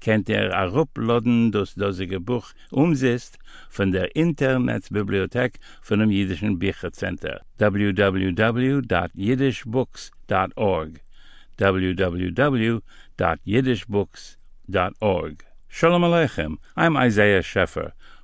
kennt ihr a ruploden das dosige Buch umzist von der Internetbibliothek von dem Jüdischen Büchercenter. www.yiddishbooks.org www.yiddishbooks.org Shalom Aleichem, I'm Isaiah Scheffer.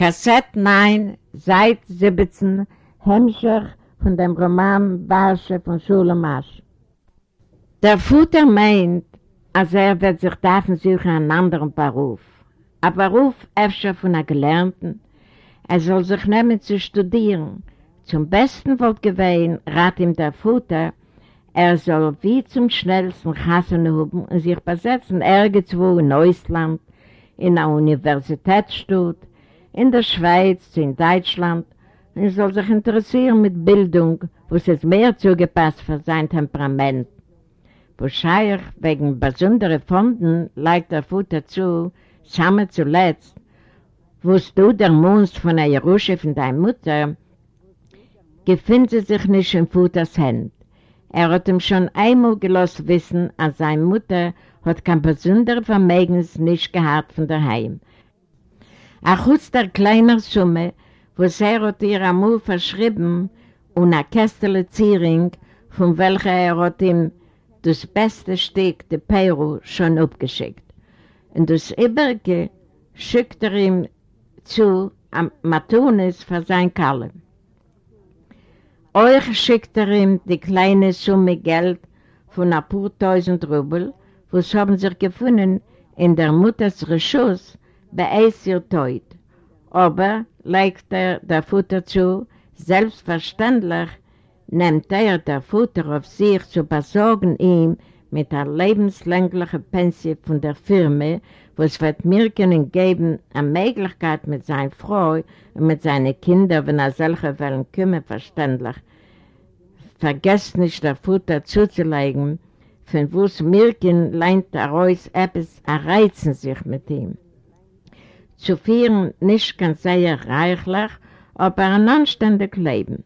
Kassett 9, Seit 17, Hemmscher von dem Roman Barsche von Schule Masch. Der Futter meint, als er wird sich davon suchen einen anderen Beruf. Ein Beruf öfter von einer Gelernten. Er soll sich nehmen zu studieren. Zum Besten wollt gewähnen, rat ihm der Futter, er soll wie zum schnellsten Kassen haben und sich besetzen irgendwo in Neusland, in einer Universitätsstadt, in der Schweiz, in Deutschland. Er soll sich interessieren mit Bildung, wo es ist mehr zugepasst für sein Temperament. Wahrscheinlich wegen besonderer Fonden legt der Futter zu, zusammen zuletzt, wo du der Mund von der Jerusche von deiner Mutter, gefindet sich nicht in Futters Hand. Er hat ihm schon einmal gelassen wissen, als seine Mutter hat kein besonderes Vermögen nicht gehabt von daheim. Auch aus der kleinen Summe, wo sie hat ihr einmal verschrieben und eine Kästele Ziering, von welcher er hat ihm das beste Stück der Peru schon abgeschickt. Und das Übrige schickt er ihm zu am Matunis für sein Kalle. Euch schickt er ihm die kleine Summe Geld von ein paar tausend Rubel, was haben sich gefunden in der Mutters Reschuss bei Eisir Teut. Aber, legt er der Futter zu, selbstverständlich nimmt er der Futter auf sich zu besorgen ihm mit einer lebenslänglichen Pension von der Firma, was wird mir können geben, eine Möglichkeit mit seiner Frau und mit seinen Kindern, wenn er solche wollen kümmern, verständlich. Vergesst nicht, der Futter zuzulegen, von wo es Mirken leint daraus etwas erreizen sich mit ihm. Zu führen nicht ganz sehr reichlich, aber ein anständig Leben.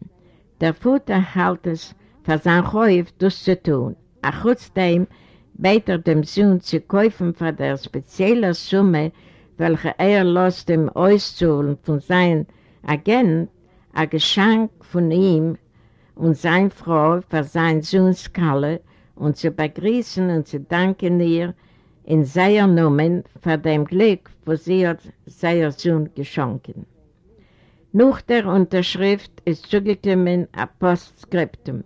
Der Futter hält es für sein Häuf, das zu tun. Ach, trotzdem beter dem Sohn zu kaufen für der spezielle Summe, welche er lässt ihm auszuholen von seinem Agent, ein Geschenk von ihm und seiner Frau für seinen Sohns Kalle und zu begrüßen und zu danken ihr in seiner Namen für dem Glück, was sie hat seiner Sohn geschenkt. Nach der Unterschrift ist zugekommen ein Postskriptum.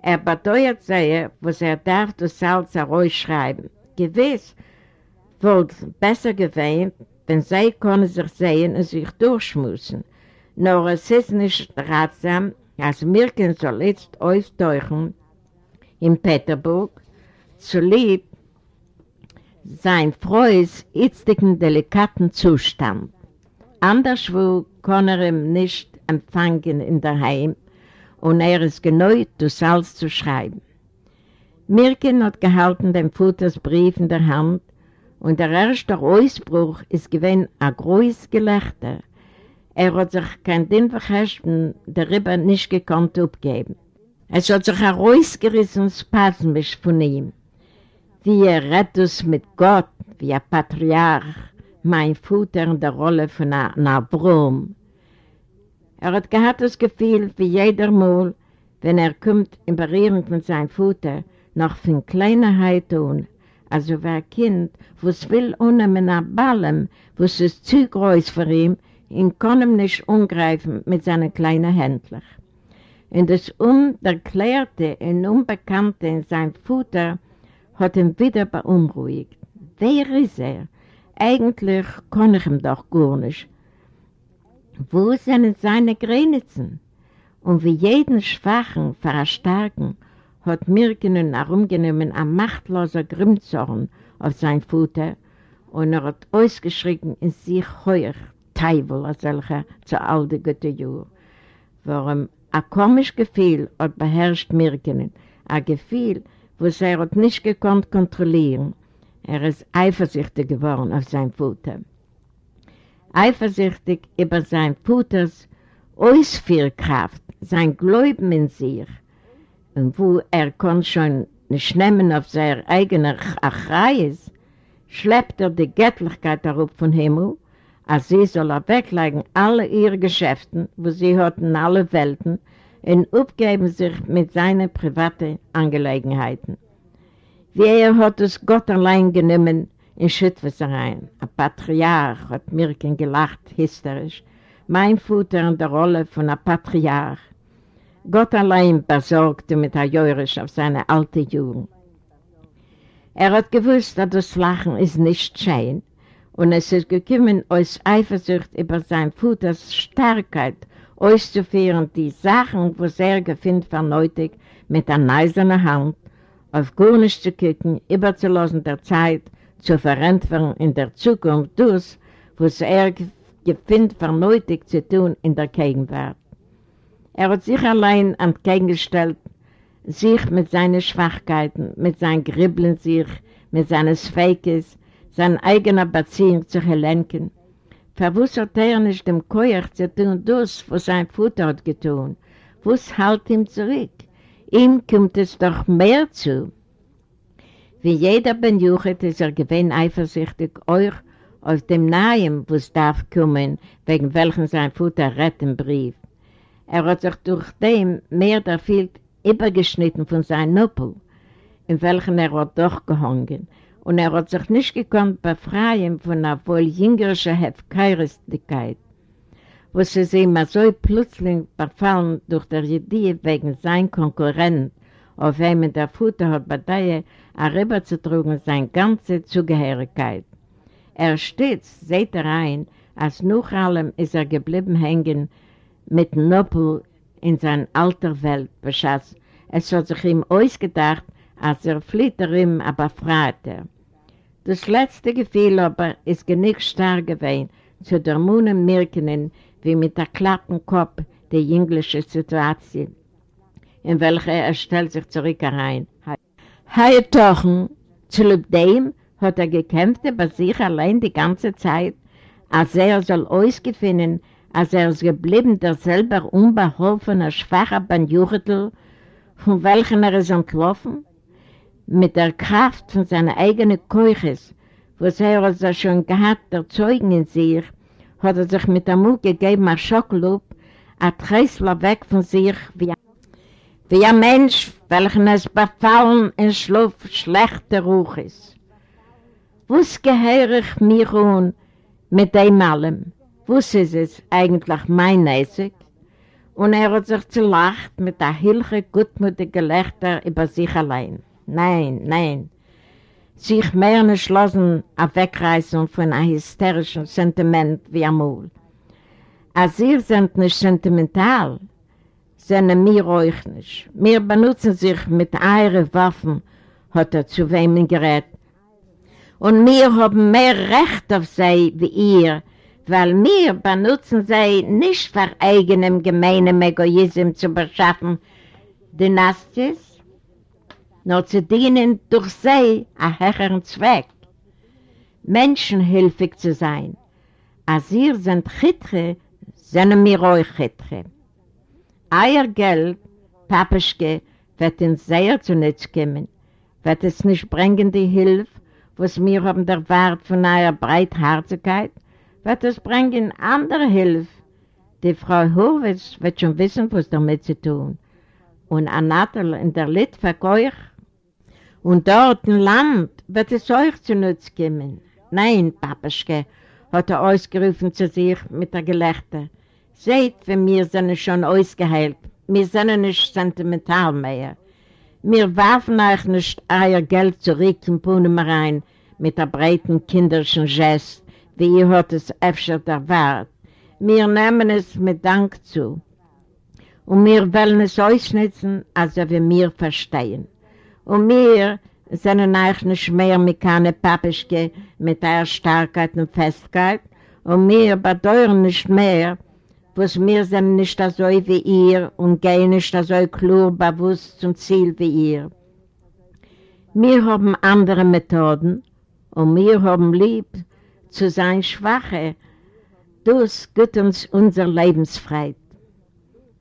Er beteuert sehr, was er darf das Salz herausschreiben. Gewiss, wohl besser gewesen, wenn sie können sich sehen und sich durchschmussen. Nur es ist nicht ratsam, als Mirken soll jetzt auftauchen in Peterburg, zu lieb sein Freues jetzigen delikaten Zustand. Anderswo kann er ihm nicht empfangen in der Heim und er ist geneut, das alles zu schreiben. Mirken hat gehalten den Futters Brief in der Hand und der erste Ausbruch ist gewesen ein großes Gelächter. Er hat sich kein Ding verhäschen, darüber nicht gekonnt abgeben. Es hat sich herausgerissen, spasmisch von ihm. Wie er mit Gott, wie ein Patriarch, mein Futter in der Rolle von einer Brum. Er hat gehabt das Gefühl, wie jeder Mal, wenn er kommt in Berührung mit seinem Futter, noch von Kleinheit tun, also wie ein Kind, was will ohne mit einer Ballem, was ist zu groß für ihn, ihn kann ihm nicht umgreifen mit seinen kleinen Händlern. Und das Unerklärte und Unbekannte in seinem Futter hat ihn wieder beunruhigt. Wer ist er? Eigentlich kann ich ihm doch gar nicht. Wo sind seine Grenzen? Und wie jeden Schwachen verstarken, hat Mirken herumgenommen ein machtloser Grimmzorn auf sein Futter und er hat ausgeschrien in sich heuer, Teufel, als solcher zu gute Jahre. Warum ein komisch Gefühl hat beherrscht Mirken, ein Gefühl, was er hat nicht gekonnt kontrollieren. Er ist eifersüchtig geworden auf sein Futter. Eifersüchtig über sein Futters Ausführkraft, sein Glauben in sich, und wo er kann schon nicht nehmen auf seine eigene Achreis, schleppt er die Göttlichkeit darauf von Himmel, als sie soll er weglegen alle ihre Geschäften, wo sie hatten alle Welten, und aufgeben sich mit seinen privaten Angelegenheiten. Wie er hat es Gott allein genommen in Schüttwassereien. Ein Patriarch hat Mirken gelacht, hysterisch. Mein Futter in der Rolle von einem Patriarch. Gott allein besorgte mit der Jörisch auf seine alte Jugend. Er hat gewusst, dass das Lachen ist nicht schön und es ist gekommen aus Eifersucht über sein Futters Stärkheit auszuführen, die Sachen, wo er gefühlt verneutig mit einer eisernen Hand, auf gar nicht zu kicken, überzulassen der Zeit, zu verantworten in der Zukunft das, was er gefühlt verneutig zu tun in der Gegenwart. Er hat sich allein entgegengestellt, sich mit seinen Schwachkeiten, mit seinem Gribbeln sich, mit seines Fakes, seine eigene Beziehung zu lenken. Verwussert er nicht dem Keuch zu tun das, was sein Futter hat getan. Was hält ihm zurück? Ihm kommt es doch mehr zu. Wie jeder Benjuchet ist er gewinn eifersüchtig euch auf dem Nahen, was darf kommen, wegen welchem sein Futter retten Brief. Er hat sich durch dem mehr der viel übergeschnitten von seinem Nuppel, in welchen er hat durchgehangen, und er hat sich nicht gekonnt befreien von einer wohl jüngerischen Hefkeuristigkeit, wo sie sich immer so plötzlich befallen durch der Idee wegen sein Konkurrent, auf wem der Futter hat bei der herüberzutrugen seine ganze Zugehörigkeit. Er stets seht er ein, als nach allem ist er geblieben hängen mit Noppel in seiner alter Welt beschass. Es hat sich ihm ausgedacht, als er flitter ihm aber fragte. Das letzte Gefühl aber ist genug stark gewesen, zu der Mune merken, wie mit der klappen Kopf die jüngliche Situation, in welcher er stellt sich zurück herein. Hei Tochen, zu dem hat er gekämpft über sich allein die ganze Zeit, als er soll ausgefinden, als er ist geblieben, der selber unbeholfene, schwache Banjuchetel, von welchen er ist entlaufen, mit der Kraft von seiner eigenen Keuches, was er also schon gehabt, der Zeugen in sich, hat er sich mit der Mut gegeben, ein Schocklob, ein Träßler weg von sich, wie ein, wie ein Mensch, welchen es befallen in Schlaf schlechter Ruch ist. Was gehöre ich mir an mit dem allem? Was ist es eigentlich mein Essig? Und er hat sich zulacht mit der hilche, gutmütigen Gelächter über sich allein. Nein, nein. Sich mehr nicht lassen auf Wegreißen von einem hysterischen Sentiment wie Amul. Als ihr seid nicht sentimental, sind wir euch nicht. Wir benutzen sich mit euren Waffen, hat er zu wem gerät. Und wir haben mehr Recht auf sie wie ihr, weil wir benutzen sie nicht für eigenem gemeinem Egoismus zu beschaffen, Dynasties, nur zu dienen durch sie einen höheren Zweck, menschenhilfig zu sein. Als ihr seid Chitre, sind wir euch Chitre. Euer Geld, Papischke, wird uns sehr zu nichts kommen, wird es nicht bringen die Hilfe, was wir haben der Wert von eurer Breitherzigkeit, wird es bringen andere Hilfe. Die Frau Horwitz wird schon wissen, was damit zu tun. Und Anatel in der Litverkeuch und dort im Land wird es euch zu Nutz kommen. Nein, Papaschke, hat er ausgerufen zu sich mit der Gelächter. Seht, wenn wir sind schon ausgeheilt, wir sind nicht sentimental mehr. Wir werfen euch nicht euer Geld zurück in Punemerein mit der breiten kinderischen Gest, wie ihr hat es öfter erwartet. Wir nehmen es mit Dank zu. Und wir wollen es ausschnitzen, also wir mir verstehen. Und wir sind euch nicht mehr mit keine Papischke, mit eurer Starkheit und Festkeit. Und wir bedeuern nicht mehr, was wir sind nicht so wie ihr und gehen nicht so klar bewusst zum Ziel wie ihr. Wir haben andere Methoden und wir haben lieb zu sein Schwache. Das gibt uns unsere Lebensfreiheit.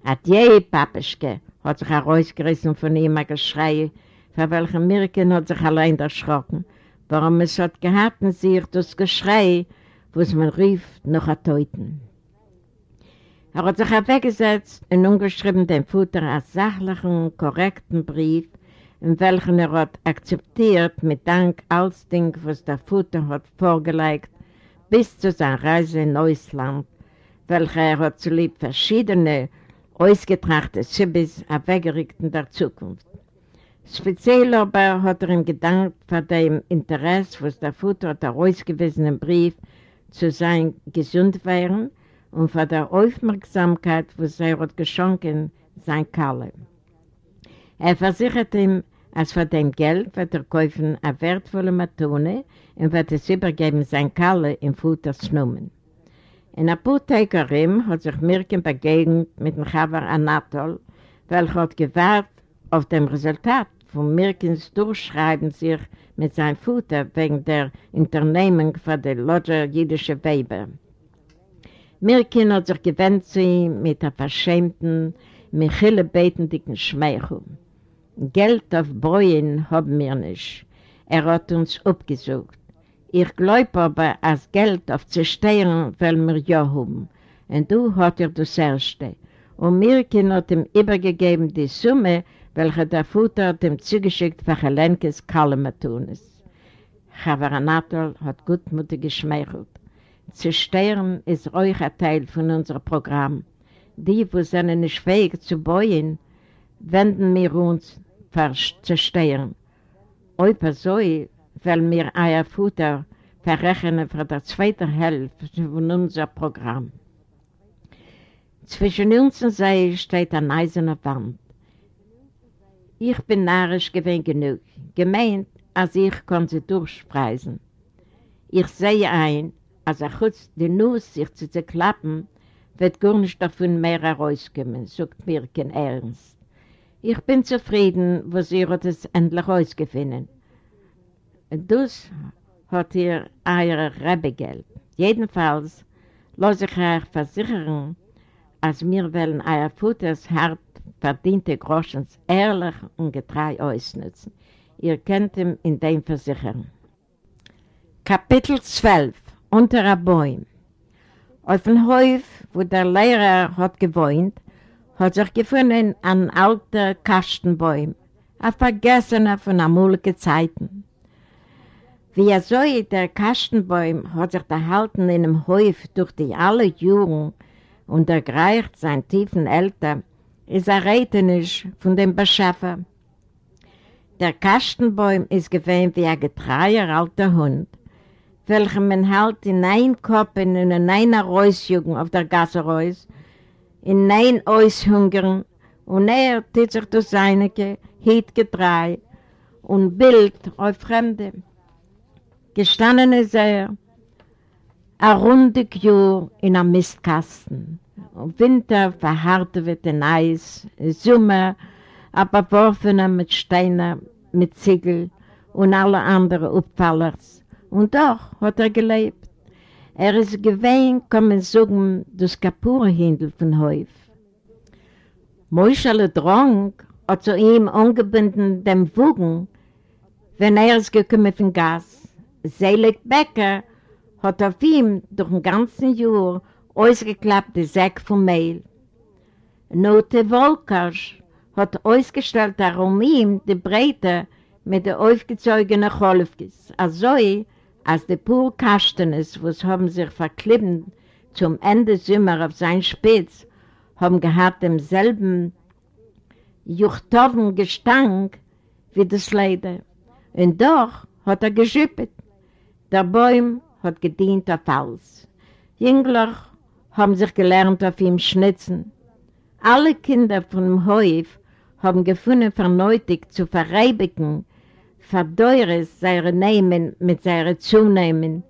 Adieu, Papischke, hat sich herausgerissen von ihm ein Geschrei, für welchen Mirken hat sich allein erschrocken. Warum es hat gehabt in sich das Geschrei, was man rief, noch ein Teuten. Er hat sich weggesetzt und umgeschrieben dem Futter als sachlichen, korrekten Brief, in welchen er hat akzeptiert mit Dank alles Ding, was der Futter hat vorgelegt, bis zu seiner Reise in Neusland, welcher er hat zulieb verschiedene, ausgetrachte Schibbis weggerückt in der Zukunft. Speziell aber hat er ihm gedankt für dem Interesse, was der Futter hat er ausgewiesen im Brief, zu sein gesund wären, und für die Aufmerksamkeit, was er hat geschenkt, sein Kalle. Er versichert ihm, als für dem Geld wird er kaufen eine wertvolle Matone und wird es übergeben sein Kalle in Futters Nummern. In Apothekerin hat sich Mirken begegnet mit dem Chavar Anatol, welcher hat gewahrt auf dem Resultat von Mirkens Durchschreiben sich mit seinem Futter wegen der Unternehmung für die Lodger jüdische Weber. Mirkin hat sich gewendet zu ihm mit der verschämten, Michele betendigen Schmeichel. Geld auf Bräuen haben wir nicht. Er hat uns abgesucht. Ich glaube aber, als Geld auf Zerstören wollen wir ja haben. Und du hat er das Erste. Und Mirkin hat ihm übergegeben die Summe, welche der Futter dem zugeschickt für Helenkes Kallematunis. Chavaranatel hat gutmutig geschmeichelt. Zerstören ist euch ein Teil von unserem Programm. Die, wo sind nicht fähig zu bauen, wenden wir uns für Zerstören. Euer so, weil wir euer Futter verrechnen für die zweite Hälfte von unserem Programm. Zwischen uns und sie steht eine eiserne Wand. Ich bin narrisch gewinn genug, gemeint, als ich kann sie durchspreisen. Ich sehe ein, als er kurz die Nuss sich zu zerklappen, wird gar nicht davon mehr herauskommen, sagt Mirken ernst. Ich bin zufrieden, was ihr es endlich ausgefunden. Das hat ihr euer Rebegeld. Jedenfalls lasse ich euch versichern, als wir wollen euer Futters hart verdiente Groschens ehrlich und getreu ausnutzen. Ihr könnt ihm in dem versichern. Kapitel 12 unter einem Bäum. Auf dem Hof, wo der Lehrer hat gewohnt, hat sich gefunden ein alter Kastenbäum, ein Vergessener von amulischen Zeiten. Wie er so der Kastenbäum hat sich erhalten in dem Hof durch die alle Jungen und ergreift sein tiefen Älter, ist er rätenisch von dem Beschaffer. Der Kastenbäum ist gewähnt wie ein getreuer alter Hund, welchen man halt in ein Kopf in einer Reusjugend auf der Gasse reus, in ein Aushungern und er tut sich durch seine Hiet getrei und Bild auf Fremde. Gestanden ist er, ein rundig Jahr in einem Mistkasten. Winter verharrte wird in Eis, Sommer aber worfener mit Steinen, mit Ziegel und alle anderen Abfallers. Und doch hat er gelebt. Er ist gewähnt, man sagen, das Kapurhindel von Häuf. Moschale Drang hat zu ihm angebunden dem Wogen, wenn er ist gekommen von Gas. Selig Becker hat auf ihm durch den ganzen Jahr ausgeklappte Säck von Mehl. Note Wolkasch hat ausgestellt darum ihm die Breite mit der aufgezogenen Cholfkes. Also als die pur Kastenes, was haben sich verklebt zum Ende Sommer auf sein Spitz, haben gehabt demselben juchtoven Gestank wie das Leide. Und doch hat er geschippet. Der Bäum hat gedient auf alles. Jüngler haben sich gelernt auf ihm schnitzen. Alle Kinder von dem Häuf haben gefunden, verneutig zu verreibigen, verdeures seine Nehmen mit seinen Zunehmen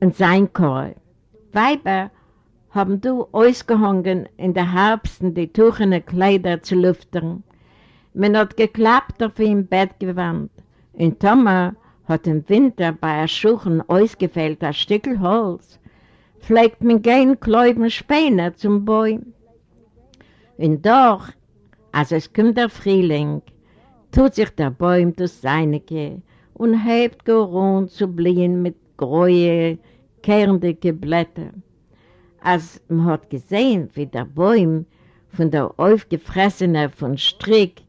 und sein Chor. Weiber haben du ausgehangen in der Herbsten die tuchene Kleider zu lüftern. Man hat geklappt auf ihm Bett gewandt. Und Thomas hat im Winter bei der Schuchen ausgefällt ein Stückel Holz. Pflegt man kein Kläuben Späne zum Bäum. Und doch, als es kommt der Frühling, tut sich der Bäum das Seinige und hebt gerund zu bliehen mit gräue, kehrende Blätter. Als man hat gesehen, wie der Bäum von der aufgefressenen von Strick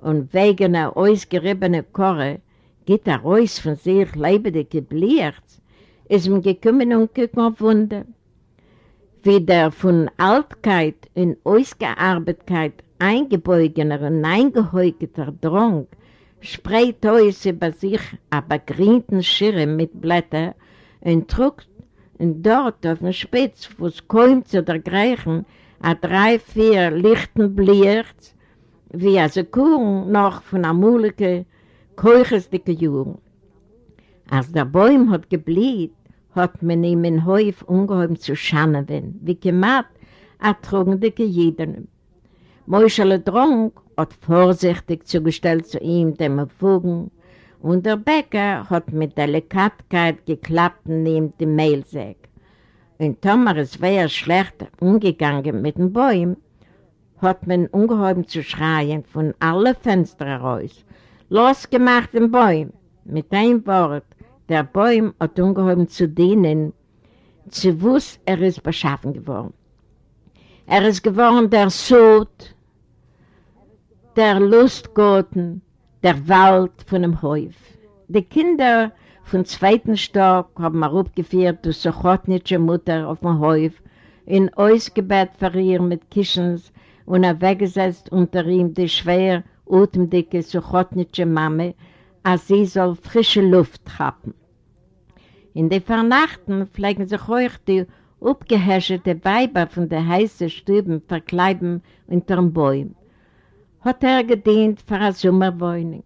und wegen der ausgeriebenen Korre geht er raus von sich lebendig gebliert, ist man gekommen und gewunden. Wie der von Altkeit und Ausgearbeitkeit eingebeugener und eingehäugeter Drang spreit aus über sich ein begrünten Schirr mit Blättern und druckt und dort auf dem Spitz, wo es kaum zu ergreifen, a drei, vier lichten Bliert, wie a Sekunde noch von a mulike, keuchesdicke Jugend. Als der Bäum hat geblieben, hat man ihm in Häuf ungeheuer zu schannen, wie gemacht, a trugendicke Jeden. Moischele Dronk hat vorsichtig zugestellt zu ihm dem Fugen, und der Bäcker hat mit Delikatkeit geklappt neben dem Mehlsäck. Und Tomer ist sehr schlecht umgegangen mit den Bäumen, hat man ungeheuer zu schreien von allen Fenstern raus. Losgemacht den Bäumen, mit einem Wort, der Bäum hat ungeheuer zu dienen, zu wuss er ist beschaffen geworden. Er ist geworden der Sod, der Lustgarten, der Wald von dem Häuf. Die Kinder vom zweiten Stock haben wir aufgeführt durch Sochotnitsche Mutter auf dem Häuf, in Ausgebet für ihr mit Kischens und er weggesetzt unter ihm die schwer atemdicke Sochotnitsche Mame, als sie soll frische Luft trappen. In den Vernachten pflegen sich euch die abgehäschete Weiber von der heißen Stüben verkleiden unter dem Bäum. Hat er gedient für eine Sommerwohnung.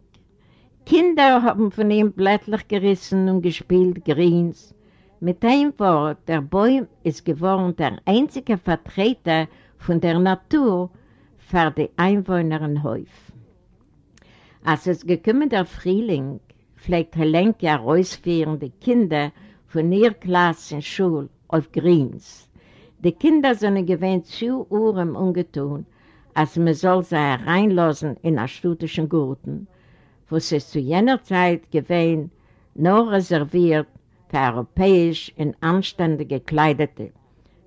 Kinder haben von ihm blättlich gerissen und gespielt Greens. Mit einem Wort, der Bäum ist geworden der einzige Vertreter von der Natur für die Einwohner in Häuf. Als es gekommen der Frühling, pflegt Helenke herausführen die Kinder von ihrer Klasse in Schule auf Greens. Die Kinder sind gewähnt zu Uhren ungetun, als man soll sie hereinlassen in einen studischen Gurten wo es zu jener Zeit gewesen, nur reserviert für europäisch und anständig gekleidete,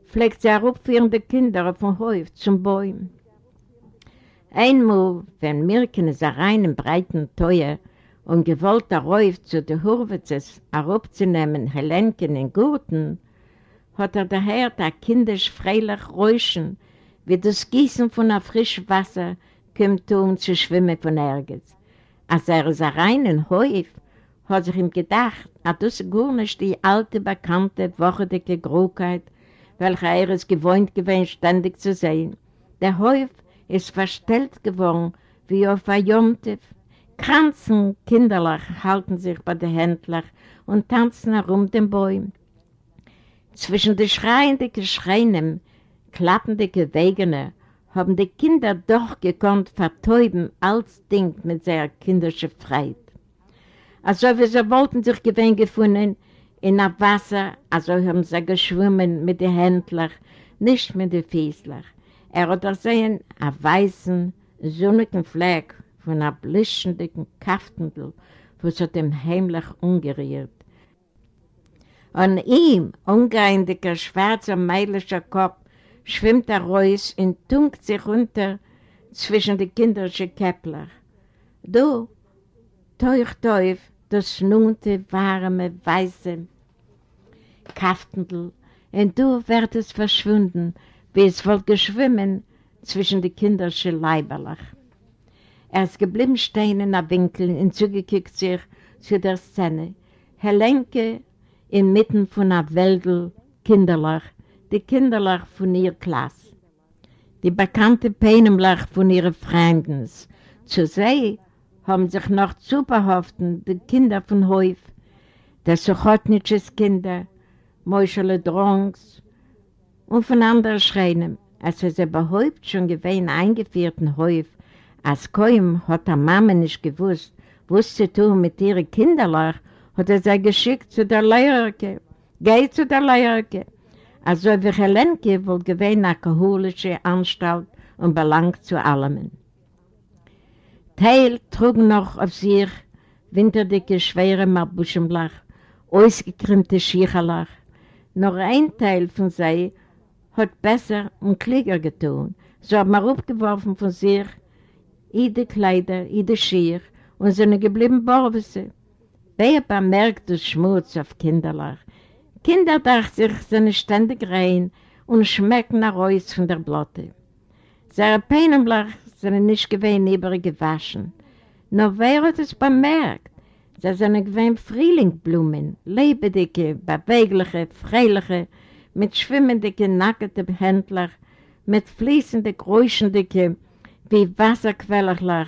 pflegt sie herabführende Kinder auf dem Hof zum Bäumen. Einmal, wenn Mirken ist rein im breiten Teuer und gewollt der Räuf zu den Hurwitzes herabzunehmen, Helenken in Gurten, hat er daher der kindisch freilich Räuschen, wie das Gießen von einem frischen Wasser kommt um zu schwimmen von Ärgers. Als er ist rein in Häuf, hat sich ihm gedacht, dass das gar nicht die alte, bekannte, wochendicke Grobkeit, welche er es gewohnt gewesen, ständig zu sehen. Der Häuf ist verstellt geworden, wie auf ein Jomtev. Kranzen, kinderlich, halten sich bei den Händlern und tanzen herum den Bäumen. Zwischen den schreienden Geschreinen, klappenden Wegen haben die Kinder doch gekonnt vertäuben als Ding mit seiner kindischen Freiheit. Also wie sie wollten sich gewinn gefunden in der Wasser, also haben sie geschwommen mit den Händlern, nicht mit den Fiesler. Er hat gesehen einen weißen, sonnigen Fleck von einem blischenden Kaftendl, wo sie dem heimlich umgerührt. An ihm, ungereindiger, schwarzer, meilischer Kopf, schwimmt er raus und tunkt sich unter zwischen die kinderischen Käppler. Du, teuch, teuch, das schnunte, warme, weiße Kaftendl, und du werdest verschwunden, wie es wohl geschwimmen zwischen die kinderischen Leiberlach. Er ist geblieben stehen in der Winkel und zugekickt sich zu der Szene. Helenke inmitten von einer Wäldel Kinderlach, die Kinderlach von ihrer Klasse. Die bekannte Peinemlach von ihren Freunden. Zu sehen haben sich noch zubehaupten die Kinder von Häuf, der Sochotnitsches Kinder, Moschele Drongs und von anderen Schreinen, als es überhaupt schon gewesen eingeführten Häuf, als kaum hat der Mama nicht gewusst, was zu tun mit ihren Kinderlach, hat er sie geschickt zu der Lehrerke. Geh zu der Lehrerke. Also wie Helenke wohl gewesen eine kaholische Anstalt und belangt zu allem. Teil trug noch auf sich winterdicke, schwere Mabuschenblach, ausgekrimmte Schiecherlach. Noch ein Teil von sie hat besser und klüger getan. So hat man aufgeworfen von sich jede Kleider, jede Schier und sind geblieben Borwisse. Wer bemerkt das Schmutz auf Kinderlach? Kinder dachten sich, sind ständig rein und schmecken nach Reus von der Blotte. Seine Peinenblach sind nicht gewähnt übrig gewaschen. Nur wer hat es bemerkt? Sie sind gewähnt Frühlingblumen, lebendige, bewegliche, freiliche, mit schwimmenden, nackten Händler, mit fließenden, gräuschenden, wie Wasserquellerlach,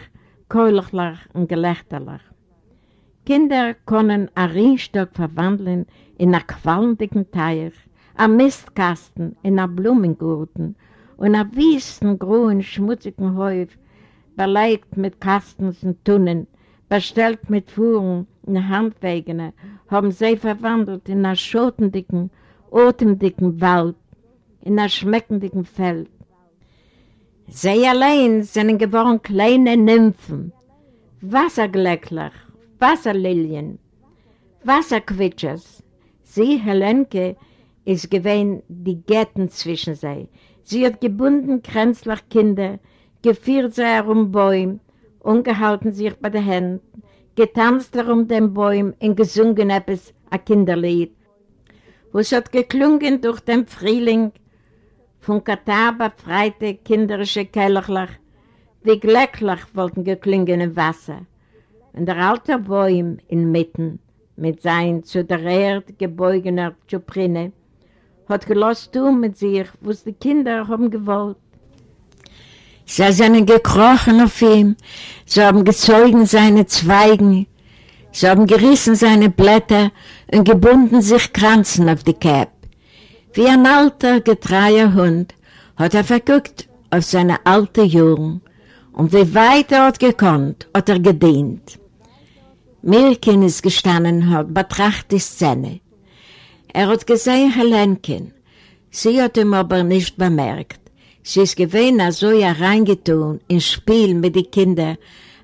Keulerlach und Gelächterlach. Kinder können ein Rienstock verwandeln in einen qualmenden Teich, einen Mistkasten in einen Blumengurten und einen wüsten, grünen, schmutzigen Häuf, belegt mit Kastens und Tunnen, bestellt mit Fuhren und Handwägen, haben sie verwandelt in einen schotendicken, atemdicken Wald, in einen schmeckendicken Feld. Sie allein sind geworden kleine Nymphen, Wassergleckler, Wasserlilien, Wasserquitschers. Sie, Helenke, ist gewesen die Gärten zwischen sie. Sie hat gebunden Kränzlach Kinder, geführt sie herum Bäume, ungehalten sich bei den Händen, getanzt herum den Bäumen und gesungen etwas, ein Kinderlied. Wo es hat geklungen durch den Frühling, von Katar befreite kinderische Kellerlach, wie Glecklach wollten geklungen im Wasser. Und der alte Bäum inmitten, mit seinen zu der Erde gebeugener Tschuprine, hat gelost tun mit sich, was die Kinder haben gewollt. Sie sind gekrochen auf ihm, sie haben gezeugen seine Zweigen, sie haben gerissen seine Blätter und gebunden sich Kranzen auf die Käpp. Wie ein alter, getreuer Hund hat er verguckt auf seine alte Jungen und wie weit er hat gekonnt, hat er gedient. Mirkin ist gestanden, hat betrachtet die Szene. Er hat gesehen Helenkin. Sie hat ihm aber nicht bemerkt. Sie ist gewesen, so ja reingetun ins Spiel mit den Kindern,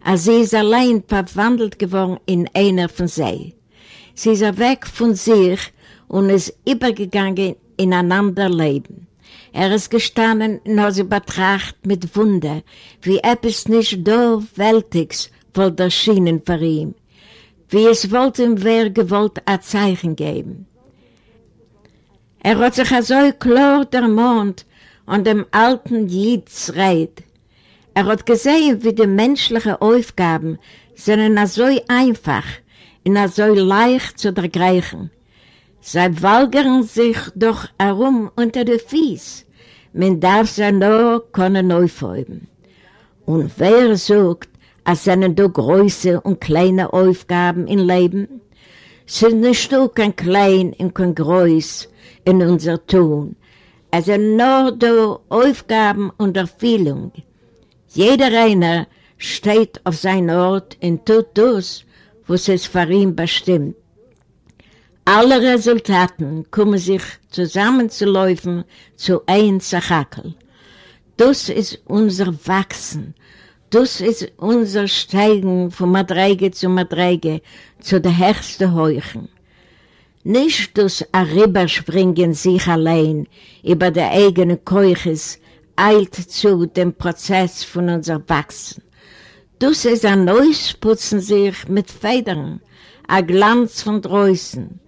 als sie ist allein verwandelt geworden in einer von sie. Sie ist weg von sich und ist übergegangen in ein anderes Leben. Er ist gestanden und sie betrachtet mit Wunder, wie etwas nicht da Weltiges wollte erschienen für ihn, wie es wollte ihm wer gewollt ein Zeichen geben. Er hat sich so klar der Mond an dem alten Jids reit. Er hat gesehen, wie die menschlichen Aufgaben sind so einfach und so leicht zu ergreifen. Sie walgern sich doch herum unter den Fies. Man darf sie nur können aufhäuben. Und wer sagt, es sind da große und kleine Aufgaben im Leben? Sind nicht nur kein klein und kein groß, in unser Tun. Sind nur die Aufgaben und Erfüllung. Jeder einer steht auf seinem Ort und tut das, was es für ihn bestimmt. Alle Resultaten kommen sich zusammenzuläufen zu ein Zachakel. Das ist unser Wachsen. Das ist unser Steigen von Madreige zu Madreige zu der höchsten Heuchen. Nicht das Arriberspringen sich allein über der eigenen Keuches eilt zu dem Prozess von unser Wachsen. Das ist ein Neues putzen sich mit Federn, ein Glanz von draußen.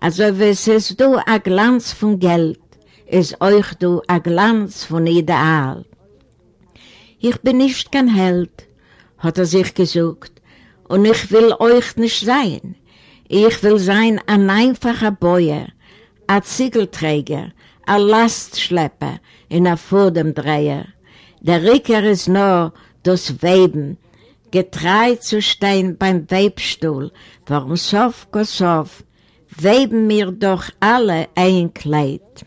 Also wie es ist du ein Glanz von Geld, ist euch du ein Glanz von Ideal. Ich bin nicht kein Held, hat er sich gesucht. Und ich will euch nicht sein. Ich will sein ein einfacher Bäuer, ein Ziegelträger, ein Lastschlepper in ein Fodemdreher. Der Ricker ist nur das Weben, getrei zu stehen beim Webstuhl, warum Sof go Sof, weben mir doch alle ein Kleid.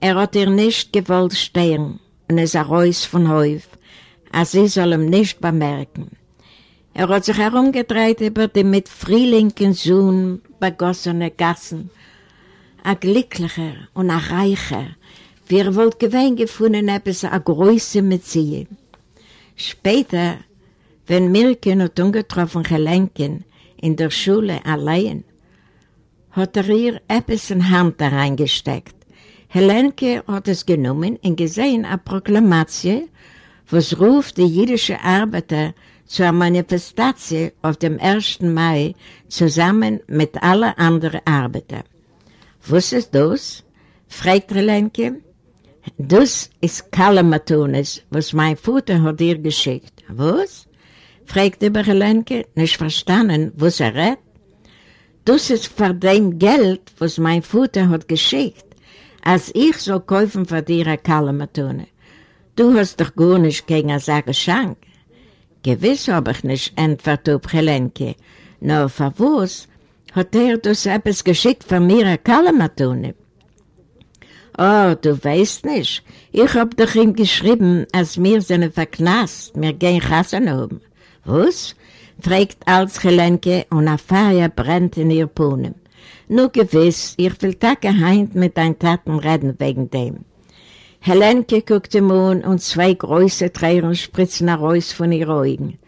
Er hat ihr nicht gewollt stehen und es raus von Häuf, als sie soll ihm nicht bemerken. Er hat sich herumgedreht über die mit Frühlingen Sohn begossene Gassen, ein glücklicher und ein reicher, wie er wohl gewinn gefunden etwas a Größe mit sie. Später, wenn Mirken und ungetroffen gelenken in der Schule allein, hat er ihr etwas in Hand reingesteckt. Helenke hat es genommen und gesehen eine Proklamatie, was ruft die jüdische Arbeiter zu einer Manifestation auf dem 1. Mai zusammen mit allen anderen Arbeitern. Was ist das? fragt Helenke. Das ist Kalamatunis, was mein Vater hat dir geschickt. Was? fragt über Helenke, nicht verstanden, was er redet. Das ist für dem Geld, was mein Vater hat geschickt als ich so kaufen für dir eine Kalamatone. Du hast doch gar nicht gegen eine Sache Schank. Gewiss hab ich nicht, entfert Helenke. Nur für was hat er das etwas geschickt für mir eine Kalamatone? Oh, du weißt nicht. Ich hab doch ihm geschrieben, als wir sind verknast, wir gehen Kassen oben. Was? fragt als Helenke und ein Feuer brennt in ihr Pohnen. Nur gewiss, ich will Tage heint mit deinen Taten reden wegen dem. Helenke guckt ihm an und zwei große Tränen spritzen heraus von ihren Augen.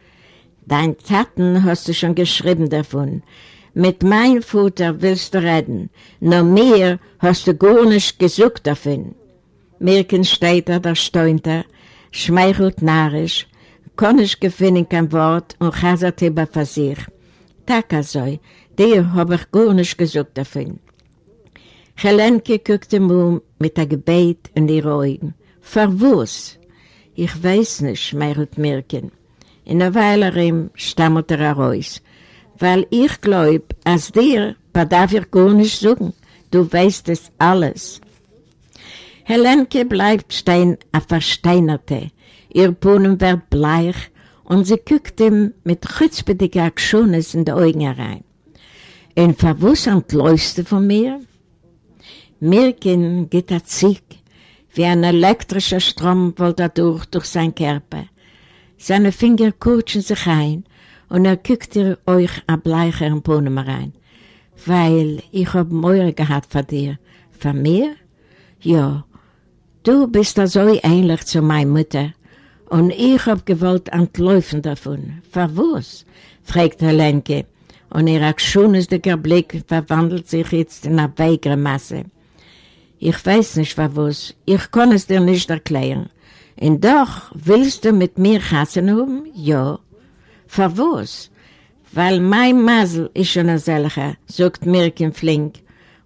Dein Taten hast du schon geschrieben davon. Mit meinem Futter willst du reden, nur mir hast du gar nicht gesucht davon. Mirken steht er, da steunt er, schmeichelt narrisch, kann ich gewinnen kein Wort und chasert über für sich. Taka soll, dir hab ich gar nicht gesucht davon. Helenke guckte ihm mit der Gebet in die Augen. Verwus? Ich weiß nicht, schmeichelt Mirken. In einer Weile ihm stammelt er heraus. Weil ich glaub, als dir darf ich gar nicht suchen. Du weißt es alles. Helenke bleibt stehen, a versteinerte. Ihr Bohnen wird bleich und sie guckt ihm mit chutzbediger Aktiones in die Augen herein. Und verwussend läufst du von mir? Mirken geht er zick, wie ein elektrischer Strom wollte er durch, durch sein Körper. Seine Finger kutschen sich ein und er guckt ihr euch ein bleicher in Pohnen rein. Weil ich hab Meure gehabt von dir. Von mir? Ja, du bist da so ähnlich zu meiner Mutter und ich hab gewollt entläufen davon. Verwus? fragt Helenke und ihr aktionsdicker Blick verwandelt sich jetzt in eine weigere Masse. Ich weiß nicht, was, ich kann es dir nicht erklären. Und doch, willst du mit mir hassen haben? Ja. Für? Weil mein Masel ist schon ein solcher, sagt Mirkin flink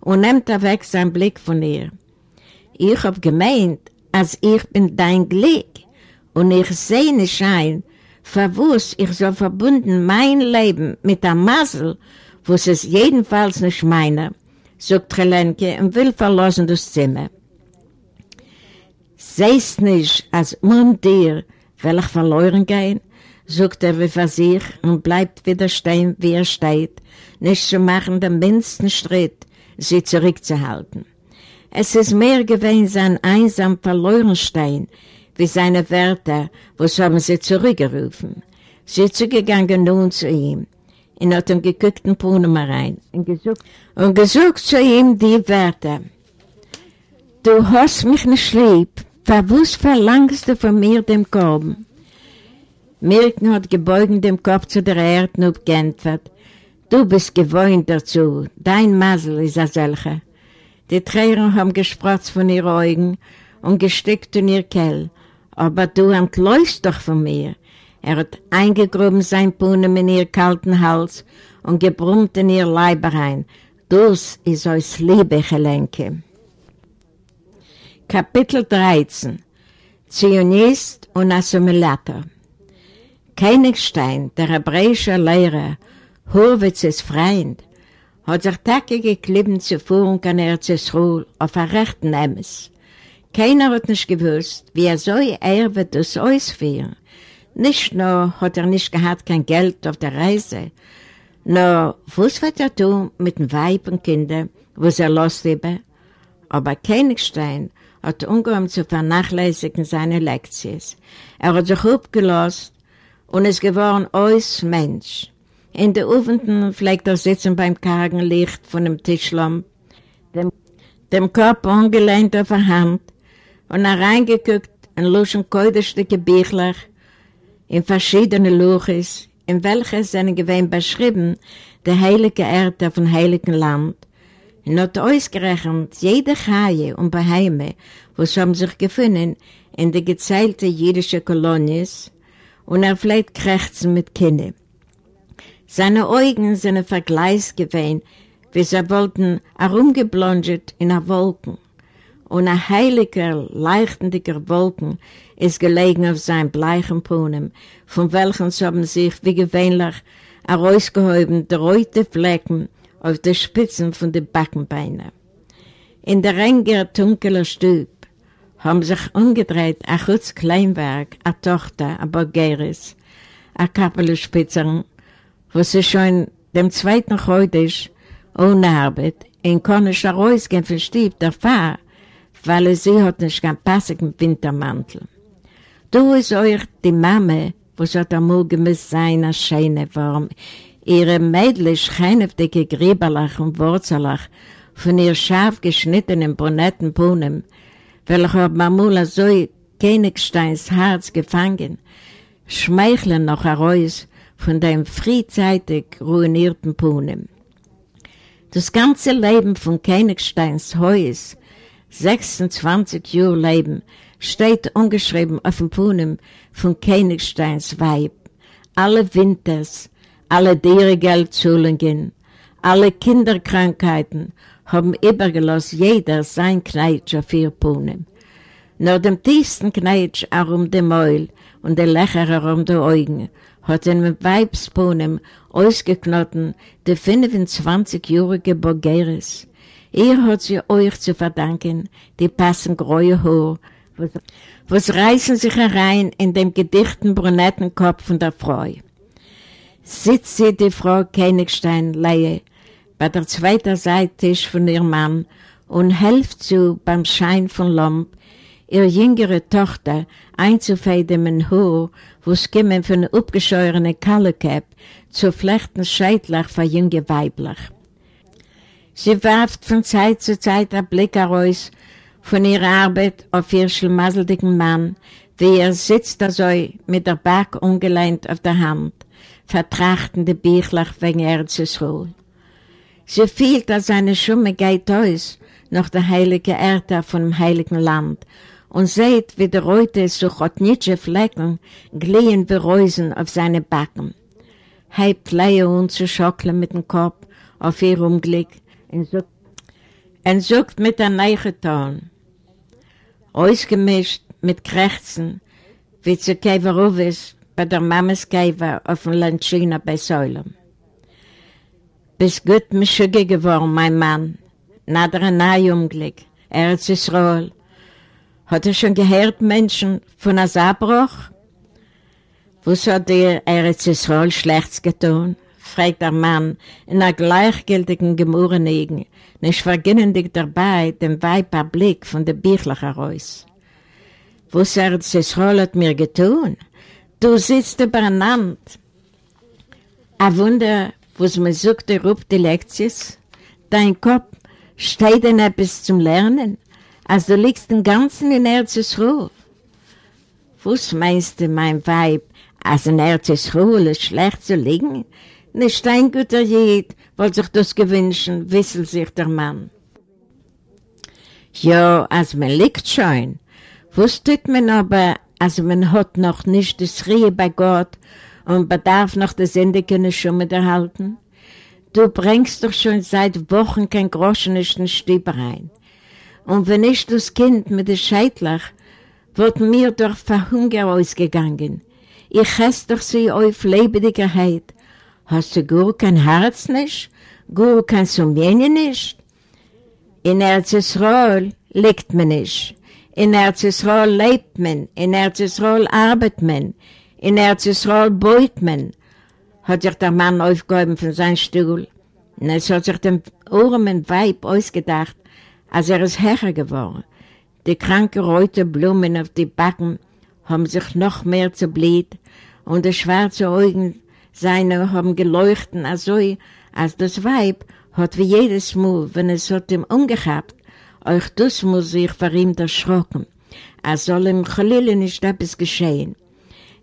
und nimmt er weg seinen Blick von ihr. Ich hab gemeint, als ich bin dein Glück und ich sehe nicht ein, verwusst ich so verbunden mein Leben mit der Masel, wo es jedenfalls nicht meine, sagt Helenke und will verlassen das Zimmer. Sehst nicht, als um dir will ich verloren gehen, sagt er wie für sich und bleibt wieder stehen, wie er steht, nicht zu machen den minsten Schritt, sie zurückzuhalten. Es ist mehr gewesen sein einsam verloren stehen, wie seine Wärter, was haben sie zurückgerufen. Sie ist zugegangen nun zu ihm, und hat ihm geguckt in Brunnen rein und gesucht, und gesucht zu ihm die Wärter. Du hast mich nicht lieb, verwusst verlangst du von mir dem Korb? Mirken hat gebeugt dem Kopf zu der Erde und geantwortet, du bist gewohnt dazu, dein Masel ist ein solcher. Die Tränen haben gespratzt von ihren Augen und gesteckt in ihr Kell, aber du entläufst doch von mir. Er hat eingegruben sein Puhnen in ihr kalten Hals und gebrummt in ihr Leib rein. Das ist euch Liebe, Gelenke. Kapitel 13 Zionist und Assimilator Königstein, der hebräische Lehrer, Horwitzes Freund, hat sich Tage geklebt zu Führung an Erzsruhe auf der rechten Emes. Keiner hat nicht gewusst, wie er so er wird das ausführen. Nicht nur hat er nicht gehabt kein Geld auf der Reise, nur was wird er tun mit den Weib und Kindern, wo er loslebe? Aber Königstein hat umgekommen zu vernachlässigen seine Lektionen. Er hat sich abgelost und ist geworden als Mensch. In der Ofenden pflegt er sitzen beim kargen Licht von dem Tischlamp, dem, dem Kopf angelehnt auf der Hand und er reingeguckt in luschen Käuderstücke Büchler, in verschiedene Luches, in welches seine gewähnt beschrieben, der heilige Erde von heiligen Land, und hat ausgerechnet jede Chaie und Beheime, was haben sich gefunden in der gezeilte jüdische Kolonies, und er vielleicht krächzen mit Kindern. Seine Augen sind vergleich gewesen, wie sie wollten herumgeblonget in der Wolken. Und ein heiliger, leuchtendiger Wolken ist gelegen auf seinem bleichen Punem, von welchen sie haben sich wie gewöhnlich herausgehoben die rote Flecken auf den Spitzen von den Backenbeinen. In der engen, dunklen Stub haben sich umgedreht ein kurz Kleinwerk, eine Tochter, ein Bulgaris, ein Kappelspitzer, wo sie schon dem zweiten Chodesh ohne Arbeit in Kornisch rausgehen von Stieb der Fahr, weil sie hat nicht keinen passigen Wintermantel. Du ist euch die Mama, wo sie hat einmal gemisst sein, als schöne Form, ihre mädlich scheineftige Gräberlach und Wurzelach von ihr scharf geschnittenen brunetten Bohnen, welche hat Mamula so Königsteins Herz gefangen, schmeicheln noch heraus von dem frühzeitig ruinierten Punem. Das ganze Leben von Königsteins Haus, 26 Jahre Leben, steht ungeschrieben auf dem Punem von Königsteins Weib. Alle Winters, alle Dieregeldzahlungen, alle Kinderkrankheiten haben übergelassen jeder sein Kneitsch auf ihr Punem. Nur dem tiefsten Kneitsch auch um den Mäul und der Lächer um die Augen hat er mit Weibsbohnen ausgeknoten der 25-jährige Bogeris. Er hat sie euch zu verdanken, die passen graue Haar, was, was reißen sich herein in dem gedichten brunetten Kopf von der Frau. Sitzt sie die Frau Königstein Leie bei der zweiten Seite von ihrem Mann und hilft zu beim Schein von Lomb, ihre jüngere Tochter einzufäden in Haar, wo skimmen von abgescheuerten Kallekäpp zu flechten Scheidlach für junge Weiblich. Sie warft von Zeit zu Zeit einen Blick heraus von ihrer Arbeit auf ihr schlamaseldigen Mann, wie er sitzt also mit der Back ungeleint auf der Hand, vertrachtende Bichlach wegen Erzesruhe. Sie fühlt, dass seine Schumme geht aus, nach der heilige Erde von dem heiligen Land, und seht, wie der Reute so chotnitsche Flecken glehen wie Reusen auf seine Backen. Halb leihe und zu schockeln mit dem Kopf auf ihr Umblick und sucht, und sucht mit der neiche Ton. Ausgemischt mit Krächzen, wie zu Käferovis bei der Mames auf dem Landschina bei Säulem. Bist gut mischüge geworden, mein Mann, na der nahe Umblick, Erz Israel, hat er schon gehört, Menschen, von einem Abbruch? Was hat dir Eretz Israel schlechts getan? fragt der Mann in einer gleichgültigen Gemurrenigen, nicht verginnendig dabei den weiber Blick von der Bichlach heraus. Was Eretz Israel hat mir getan? Du sitzt übereinander. Ein Wunder, was man sucht, er ruft die Lektions. Dein Kopf steht denn etwas zum Lernen als du liegst den ganzen in Erzes Ruhe. Was meinst du, mein Weib, als in Erzes Ruhe ist schlecht zu liegen? Nicht ein guter Jed, wollte sich das gewünschen, wisselt sich der Mann. Ja, als man liegt schon. Was tut man aber, als man hat noch nicht das Rie bei Gott und bedarf noch das Ende können schon mit erhalten? Du bringst doch schon seit Wochen kein Groschen in den Stieb rein. Und wenn ich das Kind mit der Scheitlach, wird mir doch verhunger ausgegangen. Ich heiß doch sie auf Lebendigkeit. Hast du gar kein Herz nicht? Gar kein Sumjene nicht? In Erzisroel liegt man nicht. In Erzisroel lebt man. In Erzisroel arbeitet man. In Erzisroel beut man. Hat sich der Mann aufgehoben von seinem Stuhl. Und es hat sich dem armen Weib ausgedacht, als er ist Herr geworden. Die kranke rote Blumen auf die Backen haben sich noch mehr zerbliet und die schwarzen Augen seiner haben geleuchtet, also als das Weib hat wie jedes Mal, wenn es hat ihm umgehabt, euch das muss sich vor ihm erschrocken, als soll ihm Chalile nicht etwas geschehen.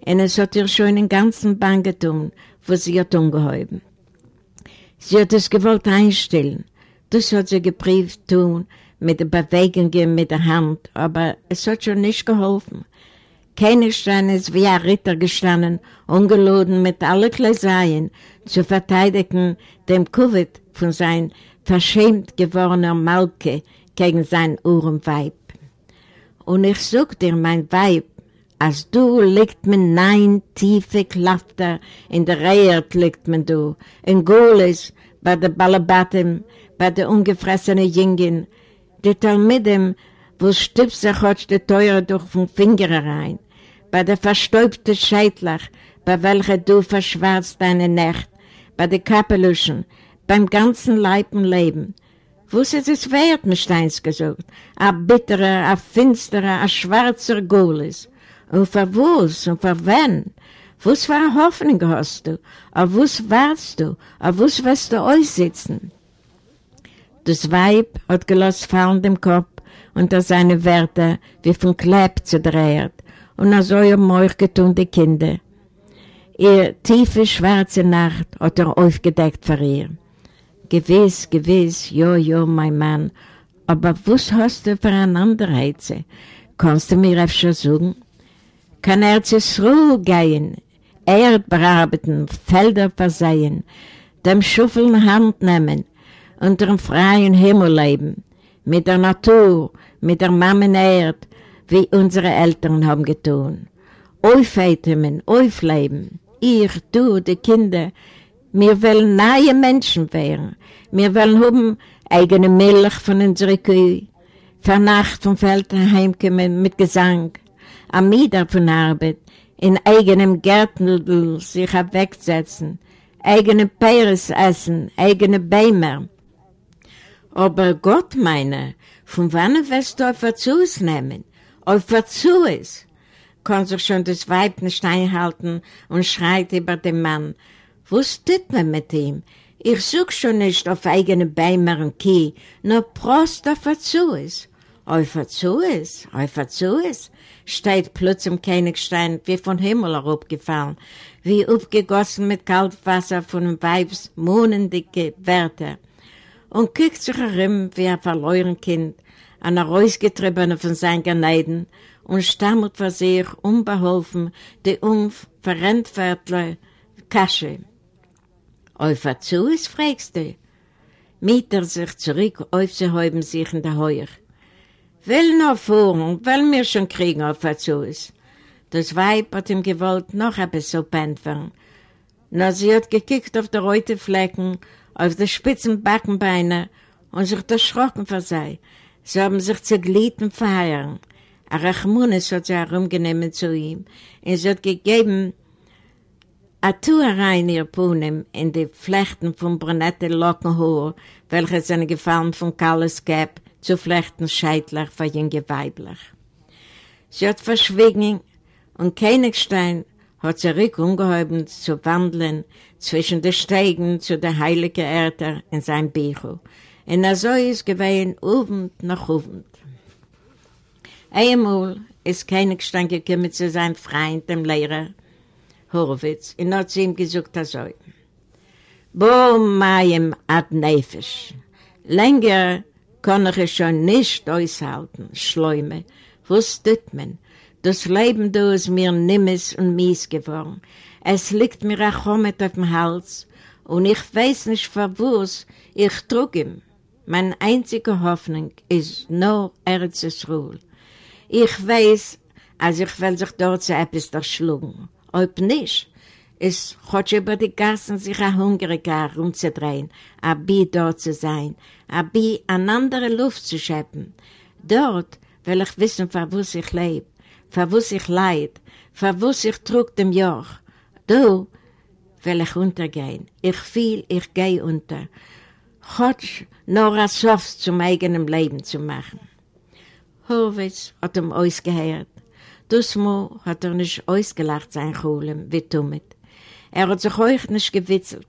Und es hat ihr schon den ganzen Bann getan, wo sie hat umgehoben. Sie hat es gewollt einstellen, das hat sie geprieft tun, mit den Bewegungen mit der Hand, aber es hat schon nicht geholfen. Keiner stand ist wie ein Ritter gestanden, ungeladen mit allen Kleseien zu verteidigen dem Covid von sein verschämt gewordener Malke gegen sein Uhrenweib. Und ich sag dir, mein Weib, als du liegt mir nein tiefe Klafter, in der Reihe liegt mir du, in Goles, bei der Balabatim, bei der ungefressenen Jingen, die Talmidim, wo stippt sich heute die Teure durch den Finger rein, bei der verstäubten Scheitler, bei welcher du verschwarzt deine Nacht, bei den Kapeluschen, beim ganzen Leib und Leben. Was ist es wert, mir Steins gesagt? A bitterer, a finsterer, a schwarzer Goles. Und für was und für wen? Was für eine Hoffnung hast du? Auf was wartest du? Auf was wirst du aussitzen? Das Weib hat gelassen fallen dem Kopf unter seine Werte wie von Kleb zerdreht und er so haben euch getun die Kinder. Ihr tiefe schwarze Nacht hat er aufgedeckt für ihr. Gewiss, gewiss, jo, jo, mein Mann, aber was hast du für eine Anderheit? Kannst du mir öfter sagen? Kann er zu Ruhe gehen, Erd bearbeiten, Felder versehen, dem Schufeln Hand nehmen, unter dem freien Himmel leben, mit der Natur, mit der Mammen Erd, wie unsere Eltern haben getan. Aufheitern, aufleben, ich, du, die Kinder, wir wollen neue Menschen werden. Wir wollen haben eigene Milch von unserer Kühe, Vernacht vom Feld heimkommen mit Gesang, am Mieder von Arbeit, in eigenem Gärtnudel sich abwegsetzen, eigene Peres essen, eigene Bämer. Aber Gott meine, von wann wirst du auf Verzus nehmen? Auf Verzus? Kann sich schon das Weib nicht einhalten und schreit über den Mann. Was tut man mit ihm? Ich such schon nicht auf eigene Bämer und Kie, nur Prost auf Verzus. Auf Verzus, auf Verzus, steht plötzlich im Königstein wie von Himmel herabgefallen, wie aufgegossen mit Kaltwasser von dem Weibs monendicke Wärter und guckt sich herum wie ein verloren Kind, an der Reusgetriebene von seinen Geneiden und stammelt vor sich unbeholfen die unverrentwertle Kasche. Euer zu ist, fragst du? Mieter sich zurück, aufzuhäuben sich in der Heuer. Will noch fahren, weil wir schon kriegen auf ist. Das Weib hat ihm gewollt noch ein bisschen penfern. Na, sie hat gekickt auf die rote Flecken auf die spitzen Backenbeine und sich erschrocken vor sei. Sie haben sich zerglitten feiern. A Rachmunis hat sie herumgenommen zu ihm und sie hat gegeben a Tour rein ihr Punem in die Flechten von brunette Lockenhaar, welche seine gefallen von Kalles Gap zu Flechten Scheitler für junge Weibler. Sie hat verschwiegen und Königstein hat zurück umgehoben zu wandeln zwischen den Steigen zu der heiligen Erde in sein Büro. Und so ist gewesen, Abend nach Abend. Einmal ist Königstein gekommen zu seinem Freund, dem Lehrer Horowitz, und hat zu ihm gesagt, er so, Bo ad nefesh. Länger kann ich es schon nicht aushalten, Schleume. Was tut man? Das Leben da ist mir nimmes und mies geworden. Es liegt mir ein Chomet auf dem Hals und ich weiß nicht, für was ich trug ihm. Meine einzige Hoffnung ist nur Erzes Ruhl. Ich weiß, als ich will sich dort zu etwas erschlagen. Ob nicht, ist heute über die Gassen sich ein Hungriger herumzudrehen, ein Bi dort zu sein, ein Bi an andere Luft zu schöpfen. Dort will ich wissen, für was ich lebe, für was ich leid, für was ich trug dem Joch. Du will ich untergehen. Ich fühl, ich gehe unter. Gott nur ein Soft zum eigenen Leben zu machen. Horwitz hat ihm ausgehört. Dusmo hat er nicht ausgelacht sein Cholim, wie Tumit. Er hat sich euch nicht gewitzelt.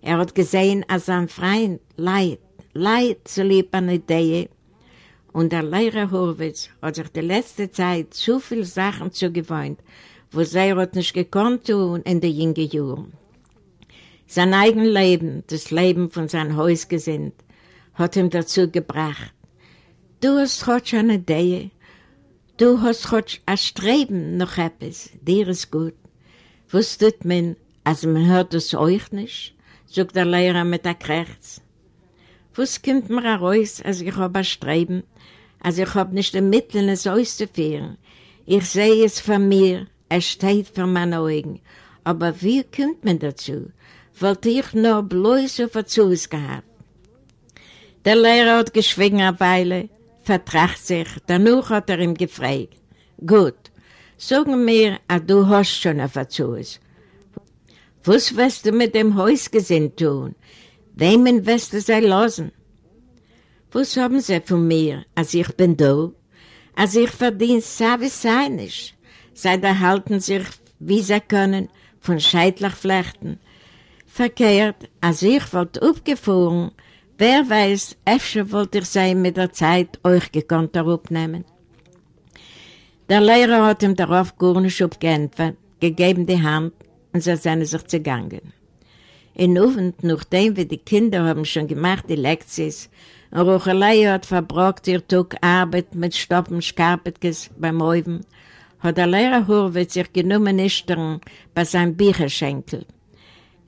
Er hat gesehen, als sein Freund leid, leid zu lieb an Idee. Und der Lehrer Horwitz hat sich die letzte Zeit zu viele Sachen zugewohnt, wo sie hat nicht gekonnt tun in den jungen Jahren. Sein eigenes Leben, das Leben von seinem Hausgesind, hat ihm dazu gebracht. Du hast heute eine Idee, du hast heute ein Streben nach etwas, dir ist gut. Was tut man, also man hört es euch nicht, sagt der Lehrer mit der Krächz. Was kommt mir heraus, als ich habe ein Streben, als ich habe nicht die Mittel, es auszuführen. Ich sehe es von mir, es steht vor meinen Augen. Aber wie kommt man dazu? Wollte ich nur bloß auf der Zuß gehabt. Der Lehrer hat geschwiegen eine Weile, vertracht sich, danach hat er ihm gefragt. Gut, sagen mir, du hast schon auf der Zuß. Was wirst du mit dem Hausgesinn tun? Wem wirst du sie lassen? Was haben sie von mir, als ich bin da? Als ich verdiene, sage ich nicht. Sie erhalten sich, wie sie können, von Scheidlachflechten. Verkehrt, als ich wollte aufgefahren, wer weiß, öfter wollte ich sein mit der Zeit euch gekonnt aufnehmen. Der Lehrer hat ihm darauf gar nicht gegeben die Hand und sie sind sich zugegangen. In Abend, nachdem wir die Kinder haben schon gemacht, die Lektions, und Ruchelei hat verbraucht ihr Tag Arbeit mit Stoppen Skarpetkes beim Oven, hat der Lehrer Horwitz sich genommen nüchtern bei seinem Bücherschenkel.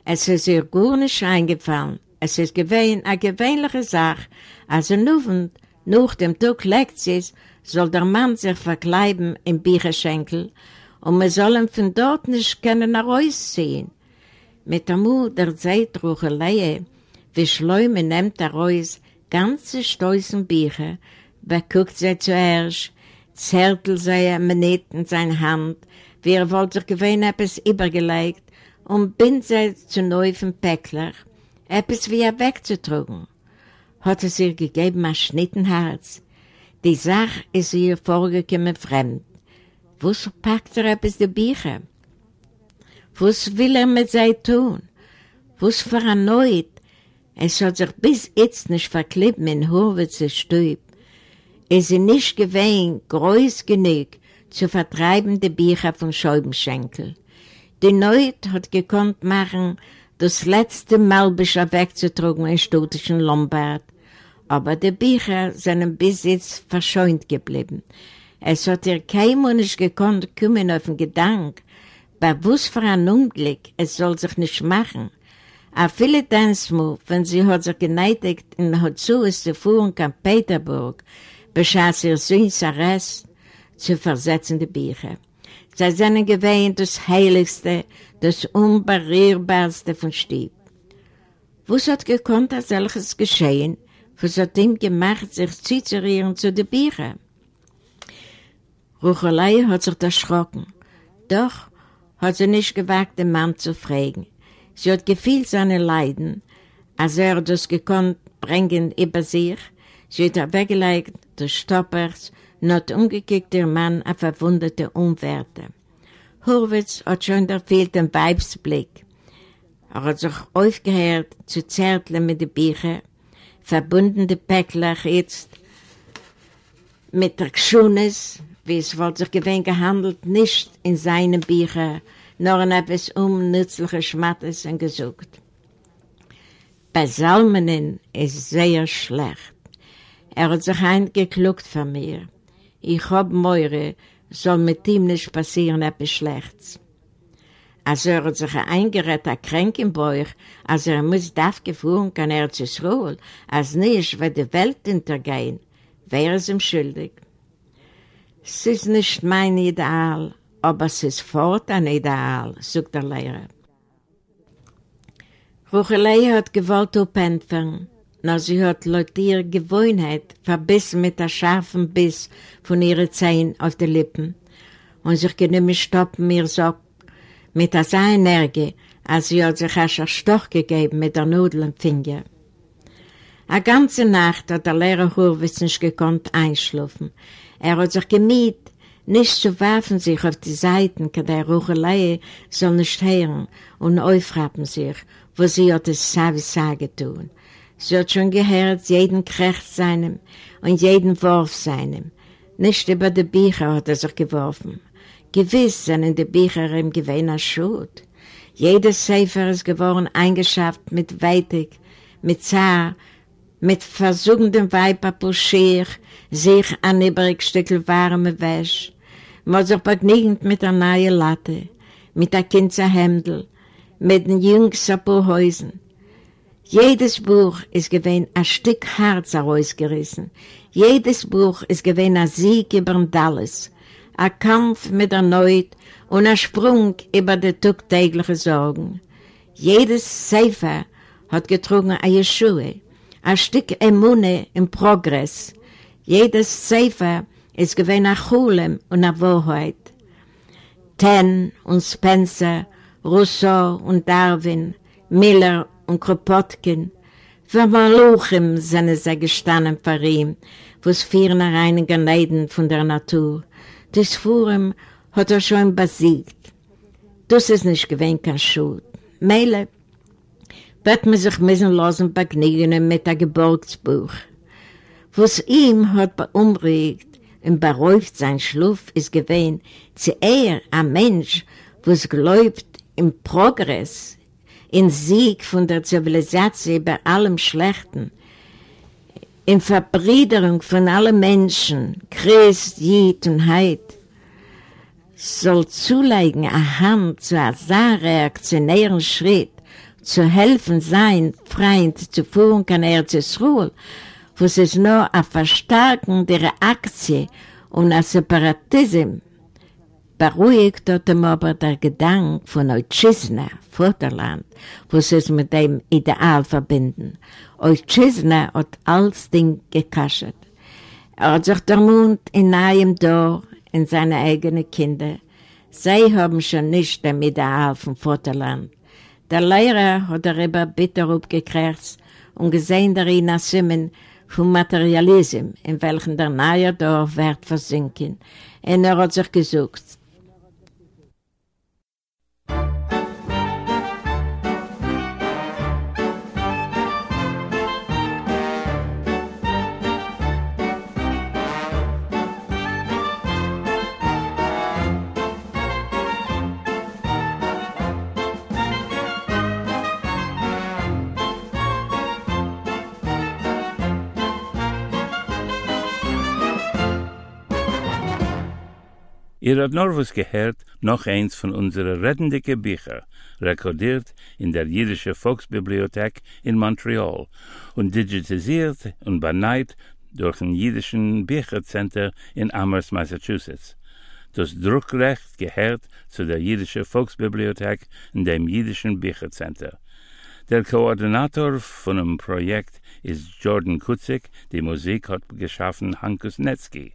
Es ist ihr gar nicht eingefallen. Es ist gewesen eine gewöhnliche Sache, als in Abend, nach dem Tag Lektions, soll der Mann sich verkleiden im Bücherschenkel und wir sollen von dort nicht können herausziehen. Mit der Mut der Zeitruchelei, wie Schleume nimmt er raus ganze Stoßen Bücher, beguckt sie zuerst, zertelt sie Minute in seine Hand, wie er wollte sich gewähnt etwas übergelegt und bindet sie zu neu vom Päckler, etwas wie er wegzutrugen. Hat es ihr gegeben ein Schnittenherz. Die Sache ist ihr vorgekommen fremd. Was packt er etwas die Bücher? Was will er mit sie tun? Was für ein Neut? Es hat sich bis jetzt nicht verklebt mit Horwitzer Stüb. Es ist nicht gewesen, groß genug, zu vertreiben die Bücher von Scheibenschenkel. Die Neut hat gekonnt machen, das letzte Malbischer wegzutragen in stutischen Lombard. Aber die Bücher sind bis jetzt verscheunt geblieben. Es hat ihr kein Mensch gekonnt kommen auf den Gedanken, bei was für ein Unglück, es soll sich nicht machen. A viele Tanzmu, wenn sie hat sich geneidigt in Hotzues zu fuhren kann Peterburg, beschaß ihr Süß Arrest zu versetzen die Bücher. Sie sind gewähnt das Heiligste, das Unbarrierbarste von Stieb. Was hat gekonnt, als solches geschehen? Was hat ihm gemacht, sich zuzurieren zu den Büchern? Ruchelei hat sich erschrocken. Doch hat sie nicht gewagt, den Mann zu fragen. Sie hat gefühlt seine Leiden, als er das gekonnt bringen über sich. Sie hat weggelegt, des Stoppers, und hat umgekickt der Mann auf verwundete Umwerte. Hurwitz hat schon erfehlt den Weibsblick. Er hat sich aufgehört zu zärteln mit den Büchern, verbunden die Päckler jetzt mit der Gschunes, wie es wohl sich gewinn gehandelt, nicht in seinen Büchern, nur in etwas unnützliches Schmattes und gesucht. Bei Salmenen ist sehr schlecht. Er hat sich eingekluckt von mir. Ich hab Meure, soll mit ihm nicht passieren etwas Schlechtes. Als er hat sich eingerät, ein Kränk im Bauch, als er muss darf gefuhren, kann er zu Schrohl, als nicht, wird die Welt hintergehen, wäre es ihm schuldig. Es ist nicht mein Ideal, aber es ist fort ein Ideal, sagt der Lehrer. Ruchelei hat gewollt aufentfern, na sie hat laut ihrer Gewohnheit verbissen mit der scharfen Biss von ihren Zehen auf die Lippen und sich genümmen stoppen ihr so mit der Energie, als sie hat sich erst einen Stoch gegeben mit der Nudel im Finger. A ganze Nacht hat der Lehrer Hurwitz nicht gekonnt einschlafen. Er hat sich gemiet, nicht zu werfen sich auf die Seiten, der Ruchelei soll nicht hören und aufrappen sich, wo sie hat es Savi tun. Sie hat schon gehört, jeden Krecht seinem und jeden Wurf seinem. Nicht über die Bücher hat er sich geworfen. Gewiss sind in die Bücher im Gewinner Schuld. Jedes Sefer ist geworden eingeschafft mit Weitig, mit Zar, mit versugendem Weiberpuschier, sich an übrig Stückel warme Wäsch, man sich begnügend mit der neuen Latte, mit der Kinderhemdel, mit den jüngsten Häusen. Jedes Buch ist gewesen ein Stück Herz herausgerissen. Jedes Buch ist gewesen ein Sieg über Dallas, ein Kampf mit der Neut und ein Sprung über die tagtäglichen Sorgen. Jedes Seifer hat getrunken eine Schuhe, ein Stück Emune im Progress. Jedes Seifer ist gewesen ein Chulem und eine Wahrheit. Ten und Spencer Rousseau und Darwin, Miller und Kropotkin, für Maluchim sind sie gestanden vor ihm, wo es vier reinigen Leiden von der Natur. Das Fuhren hat er schon besiegt. Das ist nicht gewähnt kein Schuld. Meile wird man sich müssen lassen begnügen mit dem Geburtsbuch. Was ihm hat beunruhigt und beruhigt sein Schluff ist gewähnt, zu er, ein Mensch, was glaubt, im Progress, in Sieg von der Zivilisation bei allem Schlechten, in Verbriederung von allen Menschen, Christ, Jid und Heid, soll zulegen eine Hand zu einem sehr reaktionären Schritt, zu helfen sein Freund zu führen kann er zu Ruhe, wo es nur ein Verstärken der Aktie und ein Separatismus beruhigt hat ihm aber der Gedanke von Otschisna, Vaterland, sie es mit dem Ideal verbinden. Otschisna hat alles Ding gekaschert. Er hat sich der Mund in einem Dorf, in seine eigenen Kinder. Sie haben schon nicht dem Ideal vom Vaterland. Der Lehrer hat darüber bitter aufgekriegt und gesehen darin ein Simmen vom Materialismus, in welchem der neue Dorf wird versinken. Und er hat sich gesucht, Ihr habt noch was gehört, noch eins von unseren rettenden Büchern, rekordiert in der Jüdische Volksbibliothek in Montreal und digitalisiert und beneit durch ein Jüdischen Büchercenter in Amherst, Massachusetts. Das Druckrecht gehört zu der Jüdische Volksbibliothek in dem Jüdischen Büchercenter. Der Koordinator von dem Projekt ist Jordan Kutzik, die Musik hat geschaffen Hankus Netzki.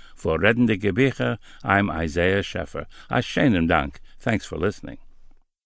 For Reddende Gebiche, I'm Isaiah Scheffer. A schönen Dank. Thanks for listening.